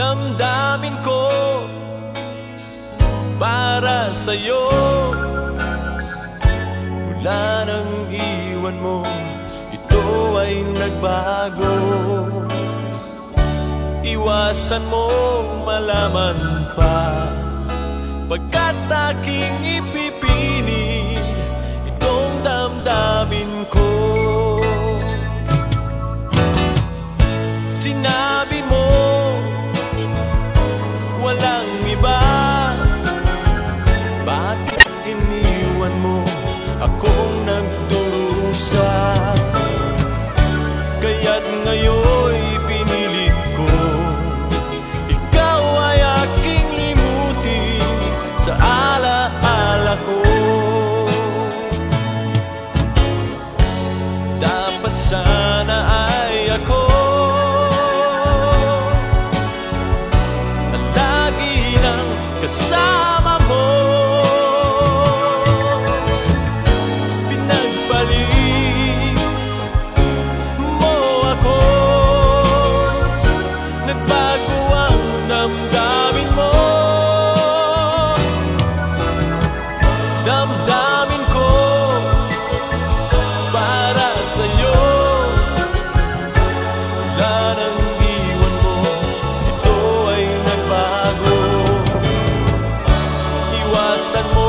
damdamin ko Para sa'yo. Mula nang iwan mo Ito ay nagbago. Iwasan mo malaman pa. Pagkat aking ipipinig Itong damdamin ko. Sinabi nagdurusa Kaya't ngayon'y pinilit ko. Ikaw ay aking limutin Sa alaala ko. Dapat sana ay ako Ang lagi nang kasama and